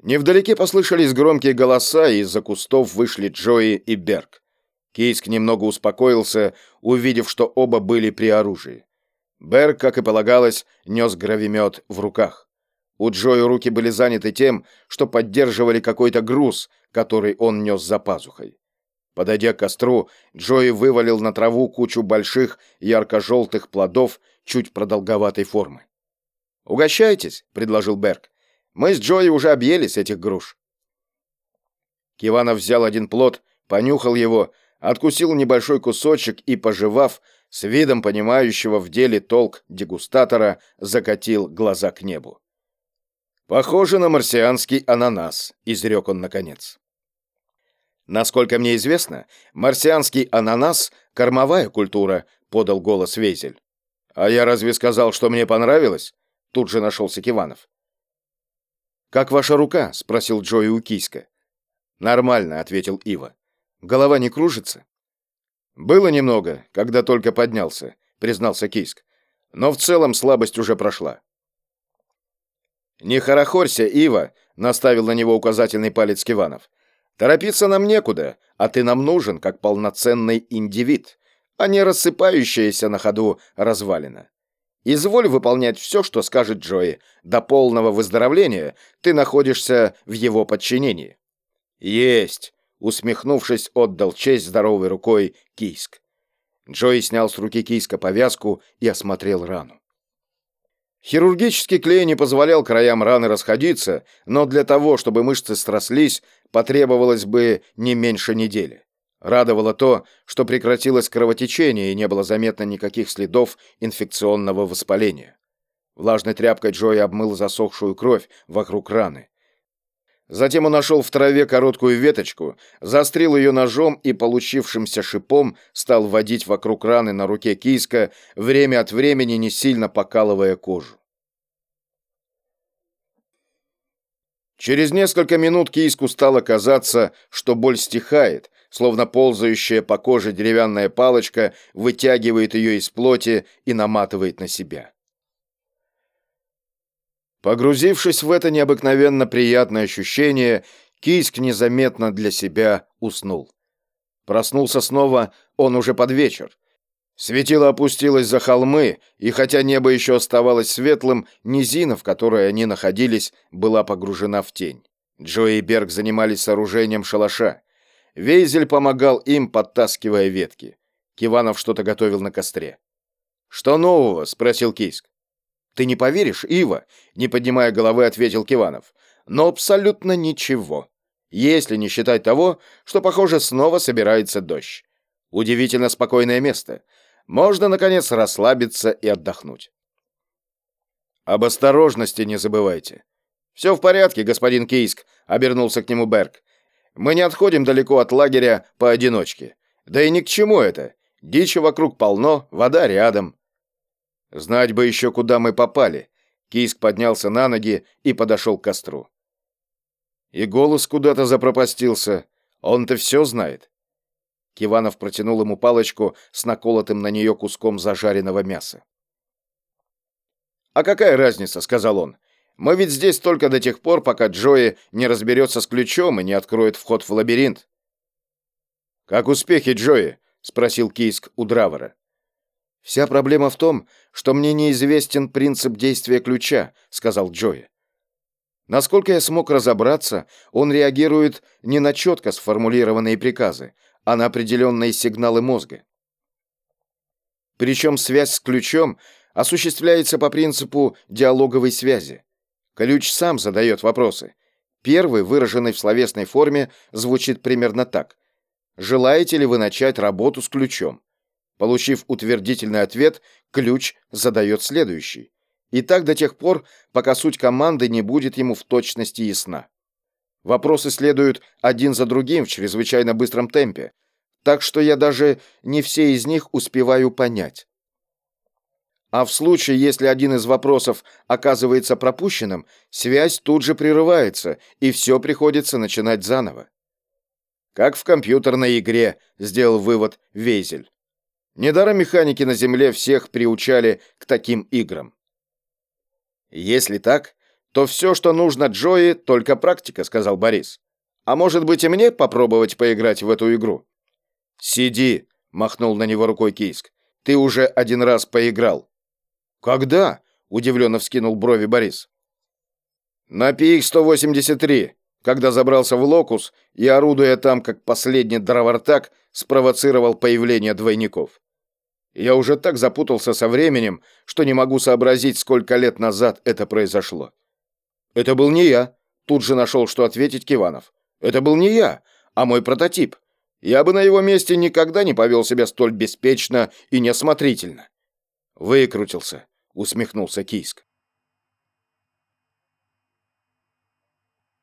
Невдалеке послышались громкие голоса, и из-за кустов вышли Джои и Берг. Кейск немного успокоился, увидев, что оба были при оружии. Берг, как и полагалось, нес гравимет в руках. У Джои руки были заняты тем, что поддерживали какой-то груз, который он нес за пазухой. Подойдя к костру, Джои вывалил на траву кучу больших ярко-желтых плодов чуть продолговатой формы. «Угощайтесь», — предложил Берг. «Мы с Джои уже объелись этих груш». Киванов взял один плод, понюхал его, откусил небольшой кусочек и, пожевав, с видом понимающего в деле толк дегустатора, закатил глаза к небу. «Похоже на марсианский ананас», — изрек он наконец. «Насколько мне известно, марсианский ананас — кормовая культура», — подал голос Вейзель. «А я разве сказал, что мне понравилось?» Тут же нашелся Киванов. «Как ваша рука?» — спросил Джои у Киська. «Нормально», — ответил Ива. «Голова не кружится?» «Было немного, когда только поднялся», — признался Киск. «Но в целом слабость уже прошла». «Не хорохорься, Ива», — наставил на него указательный палец Киванов. «Торопиться нам некуда, а ты нам нужен, как полноценный индивид, а не рассыпающаяся на ходу развалина. Изволь выполнять все, что скажет Джои. До полного выздоровления ты находишься в его подчинении». «Есть!» — усмехнувшись, отдал честь здоровой рукой Кийск. Джои снял с руки Кийска повязку и осмотрел рану. Хирургический клей не позволял краям раны расходиться, но для того, чтобы мышцы срослись, потребовалось бы не меньше недели. Радовало то, что прекратилось кровотечение и не было заметно никаких следов инфекционного воспаления. Влажной тряпкой Джои обмыл засохшую кровь вокруг раны. Затем он нашел в траве короткую веточку, заострил ее ножом и получившимся шипом стал водить вокруг раны на руке киска, время от времени не сильно покалывая кожу. Через несколько минут киску стало казаться, что боль стихает, словно ползающая по коже деревянная палочка вытягивает ее из плоти и наматывает на себя. Погрузившись в это необыкновенно приятное ощущение, Кийск незаметно для себя уснул. Проснулся снова он уже под вечер. Светило опустилось за холмы, и хотя небо еще оставалось светлым, низина, в которой они находились, была погружена в тень. Джо и Берг занимались сооружением шалаша. Вейзель помогал им, подтаскивая ветки. Киванов что-то готовил на костре. «Что нового?» — спросил Кийск. «Ты не поверишь, Ива?» — не поднимая головы, ответил Киванов. «Но абсолютно ничего. Если не считать того, что, похоже, снова собирается дождь. Удивительно спокойное место. Можно, наконец, расслабиться и отдохнуть». «Об осторожности не забывайте». «Все в порядке, господин Кийск», — обернулся к нему Берг. Мы не отходим далеко от лагеря поодиночке. Да и ни к чему это. Дичи вокруг полно, вода рядом. Знать бы еще, куда мы попали. Кийск поднялся на ноги и подошел к костру. И голос куда-то запропастился. Он-то все знает. Киванов протянул ему палочку с наколотым на нее куском зажаренного мяса. «А какая разница?» — сказал он. Мы ведь здесь только до тех пор, пока Джои не разберется с ключом и не откроет вход в лабиринт. «Как успехи, Джои?» — спросил Кийск у Дравера. «Вся проблема в том, что мне неизвестен принцип действия ключа», — сказал Джои. Насколько я смог разобраться, он реагирует не на четко сформулированные приказы, а на определенные сигналы мозга. Причем связь с ключом осуществляется по принципу диалоговой связи. Ключ сам задает вопросы. Первый, выраженный в словесной форме, звучит примерно так. «Желаете ли вы начать работу с ключом?» Получив утвердительный ответ, ключ задает следующий. И так до тех пор, пока суть команды не будет ему в точности ясна. Вопросы следуют один за другим в чрезвычайно быстром темпе, так что я даже не все из них успеваю понять. А в случае, если один из вопросов оказывается пропущенным, связь тут же прерывается, и все приходится начинать заново. Как в компьютерной игре, сделал вывод Вейзель. Недаром механики на Земле всех приучали к таким играм. Если так, то все, что нужно Джои, только практика», — сказал Борис. «А может быть и мне попробовать поиграть в эту игру?» «Сиди», — махнул на него рукой Кийск. «Ты уже один раз поиграл». «Когда?» — удивленно вскинул брови Борис. «На ПИХ-183, когда забрался в Локус и, орудуя там, как последний дровартак, спровоцировал появление двойников. Я уже так запутался со временем, что не могу сообразить, сколько лет назад это произошло. Это был не я, тут же нашел, что ответить Киванов. Это был не я, а мой прототип. Я бы на его месте никогда не повел себя столь беспечно и неосмотрительно. Выкрутился, усмехнулся Кийск.